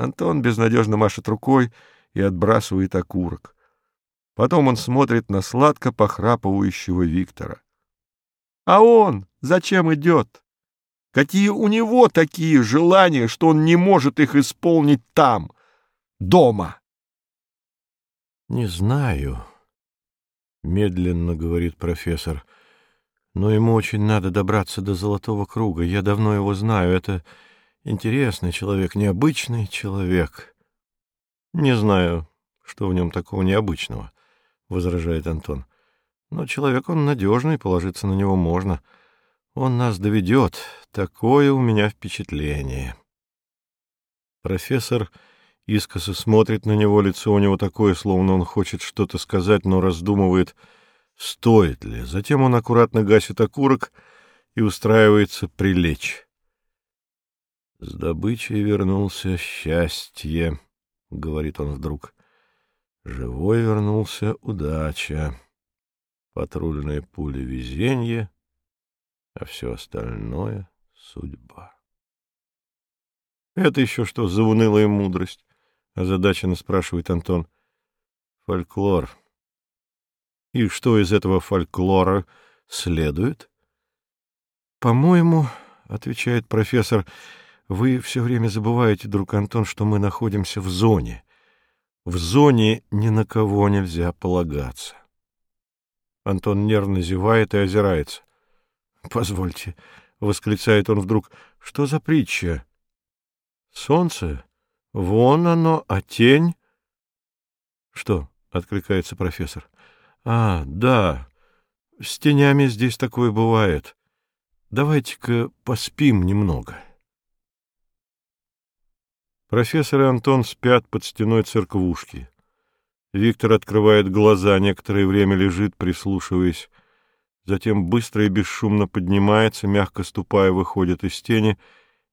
Антон безнадежно машет рукой и отбрасывает окурок. Потом он смотрит на сладко похрапывающего Виктора. А он зачем идет? Какие у него такие желания, что он не может их исполнить там, дома? Не знаю, медленно говорит профессор. Но ему очень надо добраться до Золотого круга. Я давно его знаю. Это интересный человек, необычный человек. Не знаю, что в нем такого необычного, возражает Антон. Но человек он надежный, положиться на него можно. Он нас доведет. Такое у меня впечатление. Профессор искоса смотрит на него, лицо у него такое, словно он хочет что-то сказать, но раздумывает, стоит ли. Затем он аккуратно гасит окурок и устраивается прилечь. «С добычей вернулся счастье», — говорит он вдруг. «Живой вернулся удача» патрульные пули везенье, а все остальное — судьба. Это еще что за унылая мудрость? озадаченно спрашивает Антон. Фольклор. И что из этого фольклора следует? По-моему, отвечает профессор, вы все время забываете, друг Антон, что мы находимся в зоне. В зоне ни на кого нельзя полагаться. Антон нервно зевает и озирается. — Позвольте, — восклицает он вдруг, — что за притча? — Солнце? Вон оно, а тень? — Что? — откликается профессор. — А, да, с тенями здесь такое бывает. Давайте-ка поспим немного. Профессор и Антон спят под стеной церквушки. Виктор открывает глаза, некоторое время лежит, прислушиваясь. Затем быстро и бесшумно поднимается, мягко ступая, выходит из тени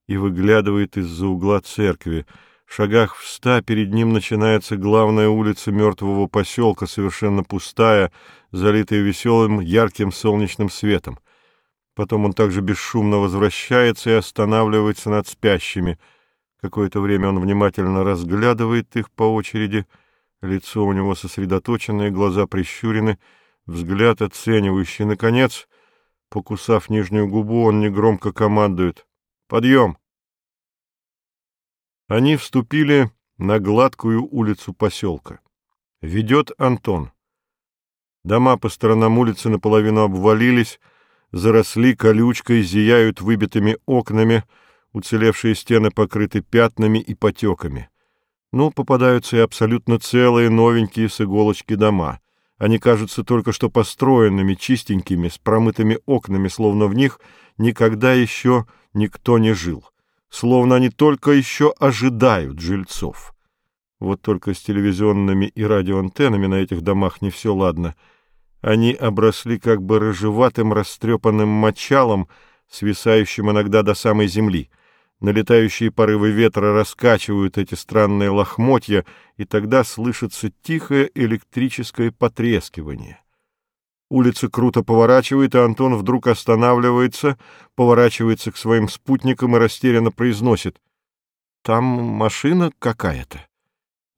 и выглядывает из-за угла церкви. В шагах в ста перед ним начинается главная улица мертвого поселка, совершенно пустая, залитая веселым, ярким солнечным светом. Потом он также бесшумно возвращается и останавливается над спящими. Какое-то время он внимательно разглядывает их по очереди — Лицо у него сосредоточенное, глаза прищурены, взгляд оценивающий. Наконец, покусав нижнюю губу, он негромко командует. «Подъем!» Они вступили на гладкую улицу поселка. Ведет Антон. Дома по сторонам улицы наполовину обвалились, заросли колючкой, зияют выбитыми окнами, уцелевшие стены покрыты пятнами и потеками. Ну, попадаются и абсолютно целые, новенькие с иголочки дома. Они кажутся только что построенными, чистенькими, с промытыми окнами, словно в них никогда еще никто не жил. Словно они только еще ожидают жильцов. Вот только с телевизионными и радиоантеннами на этих домах не все ладно. Они обросли как бы рыжеватым растрепанным мочалом, свисающим иногда до самой земли — Налетающие порывы ветра раскачивают эти странные лохмотья, и тогда слышится тихое электрическое потрескивание. Улица круто поворачивает, и Антон вдруг останавливается, поворачивается к своим спутникам и растерянно произносит. «Там машина какая-то,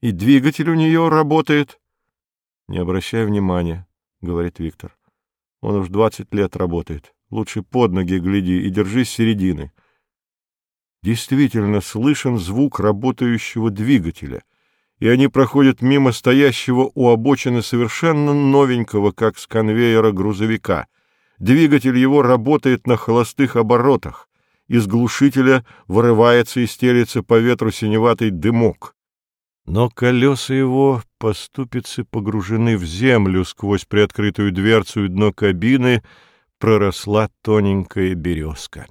и двигатель у нее работает». «Не обращай внимания», — говорит Виктор. «Он уж двадцать лет работает. Лучше под ноги гляди и держись середины» действительно слышен звук работающего двигателя, и они проходят мимо стоящего у обочины совершенно новенького, как с конвейера грузовика. Двигатель его работает на холостых оборотах. Из глушителя вырывается и стелится по ветру синеватый дымок. Но колеса его по ступице погружены в землю сквозь приоткрытую дверцу и дно кабины проросла тоненькая березка.